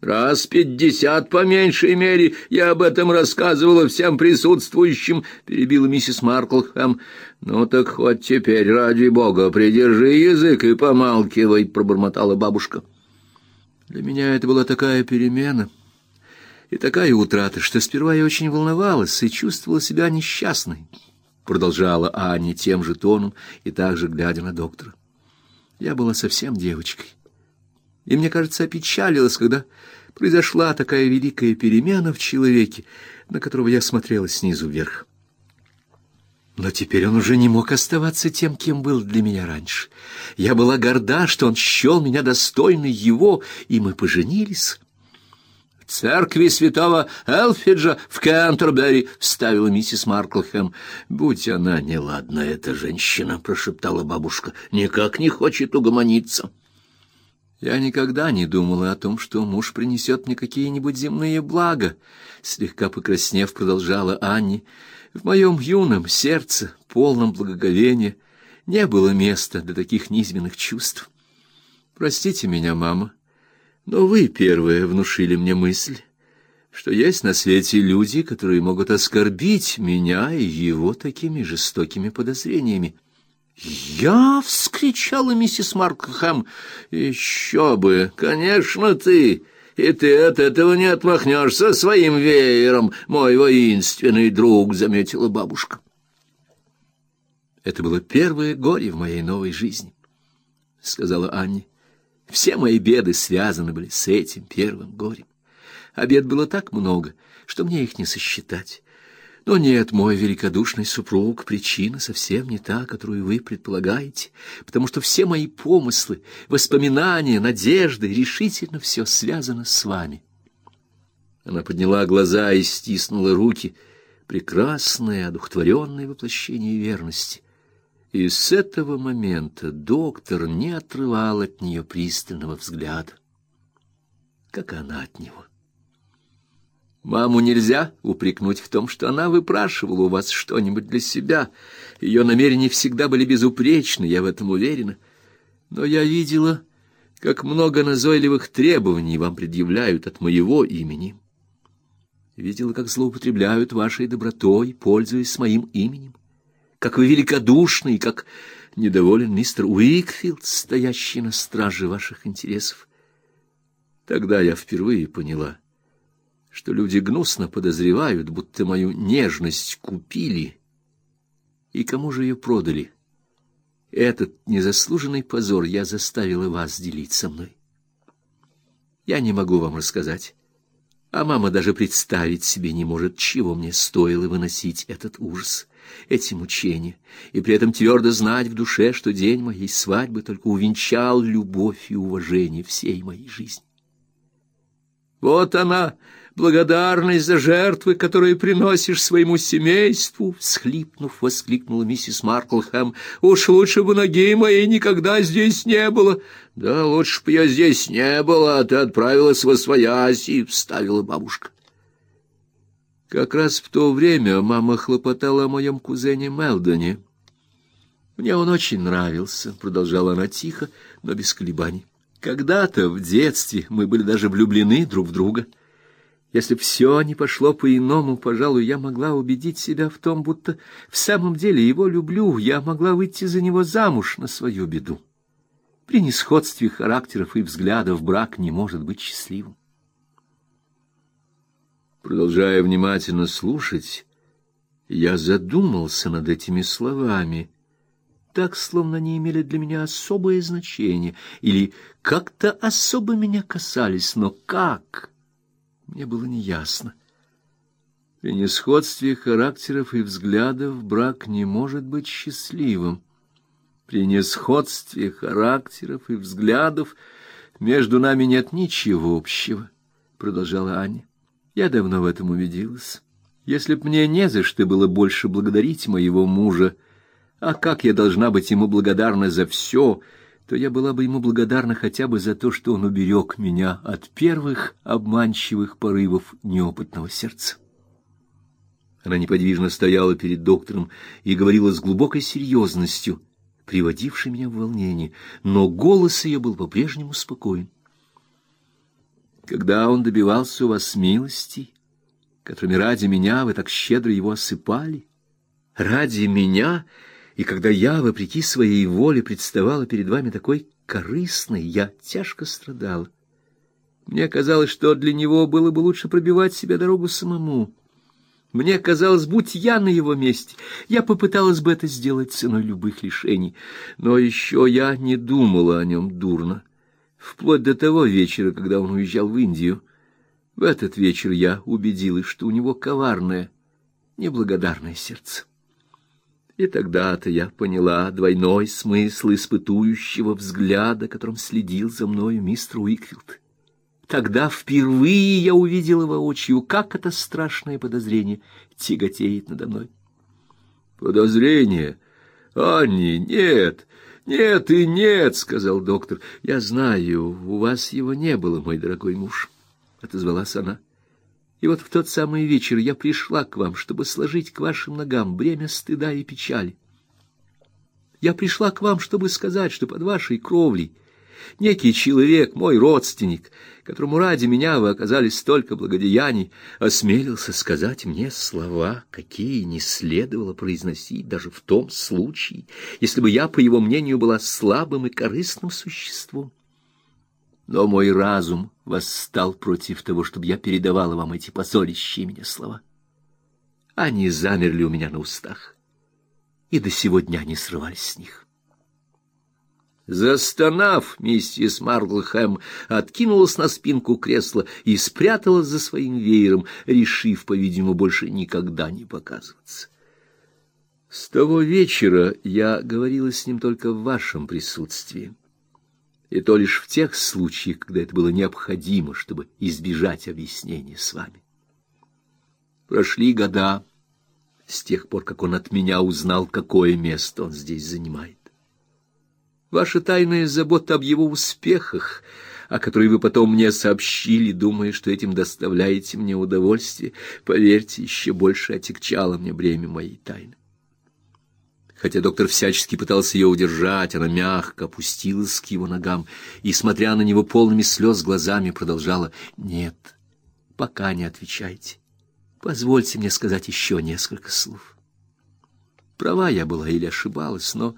Раз пятьдесят по меньшей мере я об этом рассказывала всем присутствующим, перебила миссис Марклхэм. Ну так хоть теперь, ради бога, придержи язык и помалкивай, пробормотала бабушка. Для меня это была такая перемена и такая утрата, что сперва я очень волновалась и чувствовала себя несчастной, продолжала Аня тем же тоном и также глядя на доктора. Я была совсем девочкой и, мне кажется, опечалилась, когда произошла такая великая перемена в человеке, на которого я смотрела снизу вверх. Но теперь он уже не мог оставаться тем, кем был для меня раньше. Я была горда, что он счел меня достойной его, и мы поженились. В церкви святого Элфиджа в Кентербери вставила миссис Марклхэм. «Будь она неладна, эта женщина», — прошептала бабушка, — «никак не хочет угомониться». Я никогда не думала о том, что муж принесет мне какие-нибудь земные блага, слегка покраснев, продолжала Анни. В моем юном сердце, полном благоговения, не было места для таких низменных чувств. Простите меня, мама, но вы первые внушили мне мысль, что есть на свете люди, которые могут оскорбить меня и его такими жестокими подозрениями. «Я!» — вскричала миссис Маркхэм. «Еще бы! Конечно, ты! И ты от этого не отмахнешься своим веером, мой воинственный друг!» — заметила бабушка. «Это было первое горе в моей новой жизни», — сказала Анни. «Все мои беды связаны были с этим первым горем. А бед было так много, что мне их не сосчитать». Но нет, мой великодушный супруг, причина совсем не та, которую вы предполагаете, потому что все мои помыслы, воспоминания, надежды, решительно все связано с вами. Она подняла глаза и стиснула руки, прекрасное, одухотворенное воплощение верности. И с этого момента доктор не отрывал от нее пристального взгляда, как она от него. Маму нельзя упрекнуть в том, что она выпрашивала у вас что-нибудь для себя. Ее намерения всегда были безупречны, я в этом уверена. Но я видела, как много назойливых требований вам предъявляют от моего имени. Видела, как злоупотребляют вашей добротой, пользуясь моим именем. Как вы великодушны и как недоволен мистер Уикфилд, стоящий на страже ваших интересов. Тогда я впервые поняла — что люди гнусно подозревают, будто мою нежность купили. И кому же ее продали? Этот незаслуженный позор я заставила вас делить со мной. Я не могу вам рассказать, а мама даже представить себе не может, чего мне стоило выносить этот ужас, эти мучения, и при этом твердо знать в душе, что день моей свадьбы только увенчал любовь и уважение всей моей жизни. Вот она, благодарность за жертвы, которые приносишь своему семейству, всхлипнув, воскликнула миссис Марклхэм. Уж лучше бы ноги моей никогда здесь не было. Да лучше бы я здесь не была, а ты отправилась во свояси, вставила бабушка. Как раз в то время мама хлопотала о моем кузене Мелдоне. Мне он очень нравился, продолжала она тихо, но без колебаний. Когда-то в детстве мы были даже влюблены друг в друга. Если все не пошло по-иному, пожалуй, я могла убедить себя в том, будто в самом деле его люблю, я могла выйти за него замуж на свою беду. При несходстве характеров и взглядов брак не может быть счастливым. Продолжая внимательно слушать, я задумался над этими словами, так, словно они имели для меня особое значение или как-то особо меня касались, но как мне было неясно. При несходстве характеров и взглядов брак не может быть счастливым. При несходстве характеров и взглядов между нами нет ничего общего, продолжала Аня. Я давно в этом убедилась. Если б мне не за что было больше благодарить моего мужа, а как я должна быть ему благодарна за все, то я была бы ему благодарна хотя бы за то, что он уберег меня от первых обманчивых порывов неопытного сердца. Она неподвижно стояла перед доктором и говорила с глубокой серьезностью, приводившей меня в волнение, но голос ее был по-прежнему спокоен. когда он добивался у вас милости, которыми ради меня вы так щедро его осыпали, ради меня, и когда я, вопреки своей воле, представала перед вами такой корыстной, я тяжко страдала. Мне казалось, что для него было бы лучше пробивать себе дорогу самому. Мне казалось, будь я на его месте, я попыталась бы это сделать ценой любых лишений. Но еще я не думала о нем дурно, вплоть до того вечера, когда он уезжал в Индию. В этот вечер я убедилась, что у него коварное, неблагодарное сердце. И тогда-то я поняла двойной смысл испытующего взгляда, которым следил за мною мистер Уикфилд. Тогда впервые я увидела воочию, как это страшное подозрение тяготеет надо мной. Подозрение? Анни, нет, нет и нет, сказал доктор. Я знаю, у вас его не было, мой дорогой муж, отозвалась она. И вот в тот самый вечер я пришла к вам, чтобы сложить к вашим ногам бремя стыда и печали. Я пришла к вам, чтобы сказать, что под вашей кровлей некий человек, мой родственник, которому ради меня вы оказали столько благодеяний, осмелился сказать мне слова, какие не следовало произносить даже в том случае, если бы я, по его мнению, была слабым и корыстным существом. Но мой разум восстал против того, чтобы я передавала вам эти позорящие меня слова. Они замерли у меня на устах, и до сего дня не срывались с них. Застонав, миссис Марглхэм откинулась на спинку кресла и спряталась за своим веером, решив, по-видимому, больше никогда не показываться. С того вечера я говорила с ним только в вашем присутствии и то лишь в тех случаях, когда это было необходимо, чтобы избежать объяснения с вами. Прошли года с тех пор, как он от меня узнал, какое место он здесь занимает. Ваша тайная забота об его успехах, о которой вы потом мне сообщили, думая, что этим доставляете мне удовольствие, поверьте, еще больше отягчало мне бремя моей тайны. Хотя доктор всячески пытался ее удержать, она мягко опустилась к его ногам и, смотря на него полными слез глазами, продолжала «Нет, пока не отвечайте. Позвольте мне сказать еще несколько слов». Права я была или ошибалась, но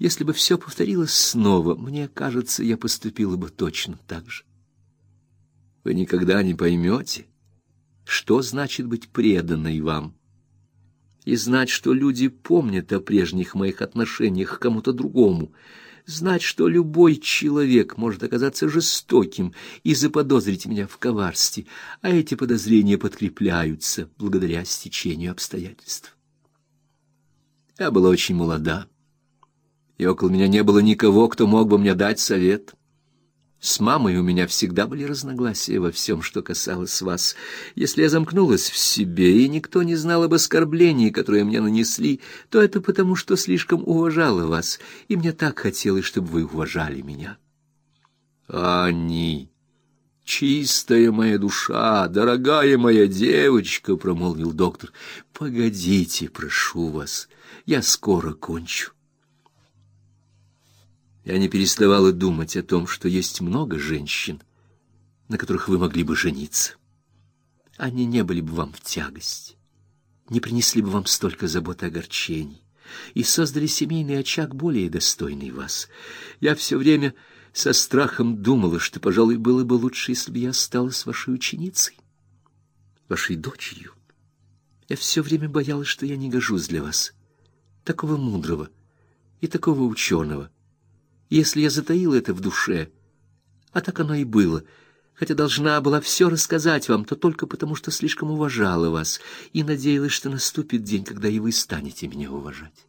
если бы все повторилось снова, мне кажется, я поступила бы точно так же. Вы никогда не поймете, что значит быть преданной вам и знать, что люди помнят о прежних моих отношениях к кому-то другому, знать, что любой человек может оказаться жестоким и заподозрить меня в коварстве, а эти подозрения подкрепляются благодаря стечению обстоятельств. Я была очень молода, и около меня не было никого, кто мог бы мне дать совет. С мамой у меня всегда были разногласия во всем, что касалось вас. Если я замкнулась в себе, и никто не знал об оскорблении, которое мне нанесли, то это потому, что слишком уважала вас, и мне так хотелось, чтобы вы уважали меня. Они, чистая моя душа, дорогая моя девочка, промолвил доктор. Погодите, прошу вас, я скоро кончу. Я не переставала думать о том, что есть много женщин, на которых вы могли бы жениться. Они не были бы вам в тягость, не принесли бы вам столько забот и огорчений, и создали семейный очаг более достойный вас. Я все время со страхом думала, что, пожалуй, было бы лучше, если бы я осталась вашей ученицей, вашей дочерью. Я все время боялась, что я не гожусь для вас, такого мудрого и такого ученого, если я затаила это в душе, а так оно и было, хотя должна была все рассказать вам, то только потому, что слишком уважала вас и надеялась, что наступит день, когда и вы станете меня уважать.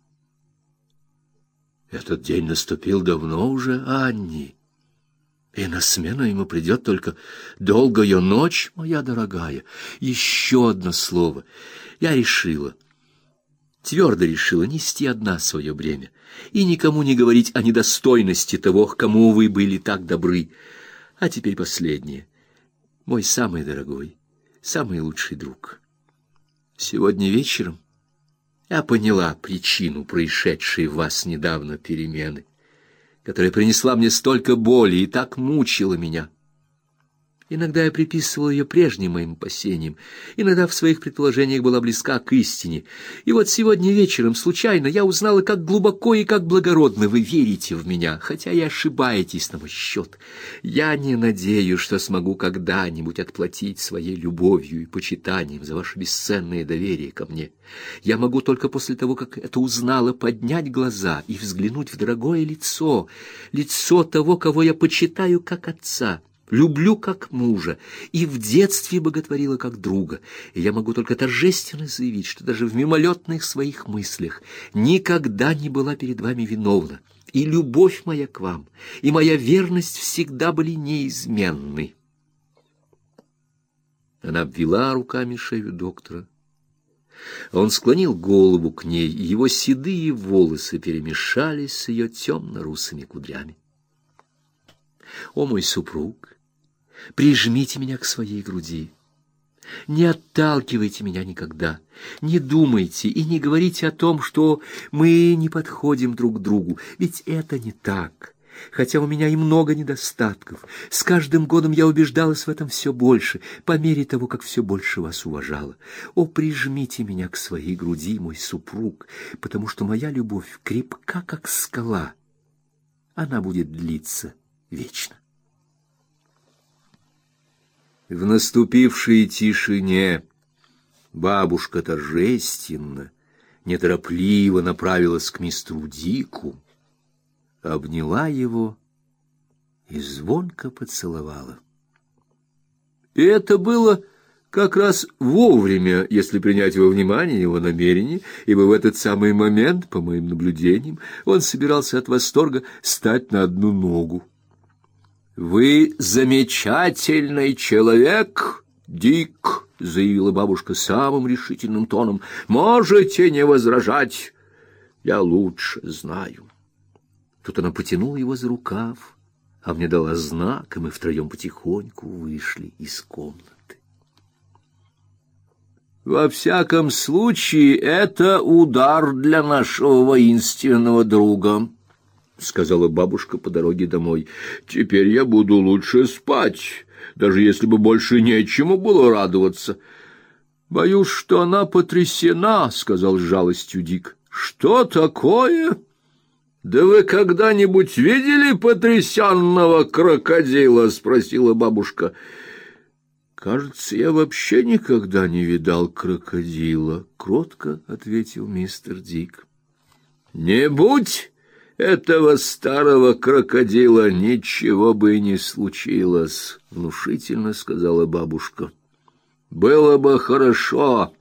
Этот день наступил давно уже, Анни, и на смену ему придет только долгая ночь, моя дорогая. Еще одно слово. Я решила — твердо решила нести одна свое бремя и никому не говорить о недостойности того, к кому вы были так добры. А теперь последнее. Мой самый дорогой, самый лучший друг. Сегодня вечером я поняла причину происшедшей в вас недавно перемены, которая принесла мне столько боли и так мучила меня. Иногда я приписывал ее прежним моим опасениям, иногда в своих предположениях была близка к истине. И вот сегодня вечером случайно я узнала, как глубоко и как благородно вы верите в меня, хотя и ошибаетесь на мой счет. Я не надеюсь, что смогу когда-нибудь отплатить своей любовью и почитанием за ваше бесценное доверие ко мне. Я могу только после того, как это узнала, поднять глаза и взглянуть в дорогое лицо, лицо того, кого я почитаю как отца» люблю как мужа и в детстве боготворила как друга, и я могу только торжественно заявить, что даже в мимолетных своих мыслях никогда не была перед вами виновна, и любовь моя к вам, и моя верность всегда были неизменны. Она обвела руками шею доктора. Он склонил голову к ней, и его седые волосы перемешались с ее темно-русыми кудрями. «О, мой супруг!» Прижмите меня к своей груди. Не отталкивайте меня никогда. Не думайте и не говорите о том, что мы не подходим друг к другу, ведь это не так. Хотя у меня и много недостатков, с каждым годом я убеждалась в этом все больше, по мере того, как все больше вас уважала. О, прижмите меня к своей груди, мой супруг, потому что моя любовь крепка, как скала. Она будет длиться вечно. В наступившей тишине бабушка торжественно, неторопливо направилась к мистеру Дику, обняла его и звонко поцеловала. И это было как раз вовремя, если принять во внимание его намерение, ибо в этот самый момент, по моим наблюдениям, он собирался от восторга стать на одну ногу. Вы замечательный человек, Дик, заявила бабушка самым решительным тоном. Можете не возражать. Я лучше знаю. Тут она потянула его за рукав, а мне дала знак, и мы втроем потихоньку вышли из комнаты. Во всяком случае, это удар для нашего воинственного друга, — сказала бабушка по дороге домой. — Теперь я буду лучше спать, даже если бы больше нечему было радоваться. — Боюсь, что она потрясена, — сказал с жалостью Дик. — Что такое? — Да вы когда-нибудь видели потрясенного крокодила? — спросила бабушка. — Кажется, я вообще никогда не видал крокодила, — кротко ответил мистер Дик. — Не будь этого старого крокодила ничего бы и не случилось, внушительно сказала бабушка. Было бы хорошо,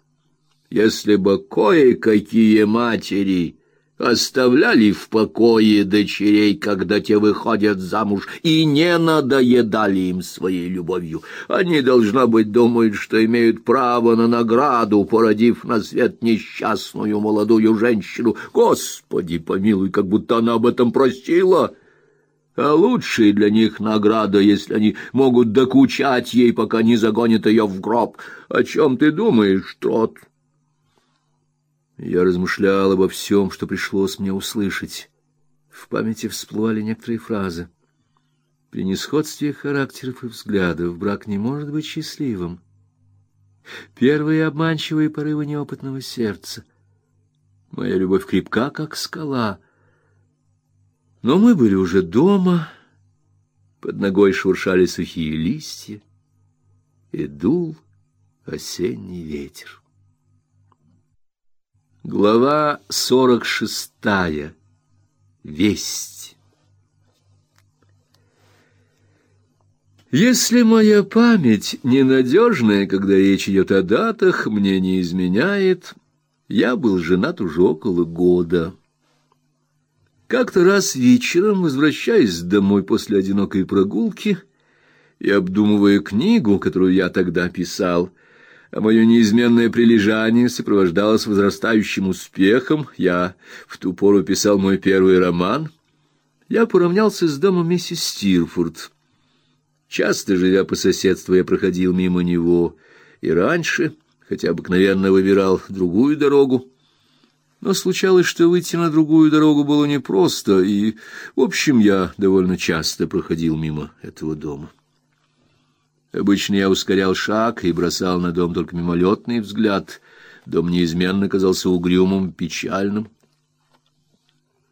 если бы кое-какие матери оставляли в покое дочерей, когда те выходят замуж, и не надоедали им своей любовью. Они, должно быть, думают, что имеют право на награду, породив на свет несчастную молодую женщину. Господи, помилуй, как будто она об этом просила. А лучшая для них награда, если они могут докучать ей, пока не загонят ее в гроб. О чем ты думаешь, Трот? Я размышлял обо всем, что пришлось мне услышать. В памяти всплывали некоторые фразы. При несходстве характеров и взглядов брак не может быть счастливым. Первые обманчивые порывы неопытного сердца. Моя любовь крепка, как скала. Но мы были уже дома, под ногой шуршали сухие листья, и дул осенний ветер. Глава сорок шестая. Весть. Если моя память ненадежная, когда речь идет о датах, мне не изменяет, я был женат уже около года. Как-то раз вечером, возвращаясь домой после одинокой прогулки и обдумывая книгу, которую я тогда писал, — а мое неизменное прилежание сопровождалось возрастающим успехом. Я в ту пору писал мой первый роман. Я поравнялся с домом миссис Стирфорд. Часто живя по соседству, я проходил мимо него и раньше, хотя обыкновенно выбирал другую дорогу. Но случалось, что выйти на другую дорогу было непросто, и, в общем, я довольно часто проходил мимо этого дома. Обычно я ускорял шаг и бросал на дом только мимолетный взгляд. Дом неизменно казался угрюмым, печальным.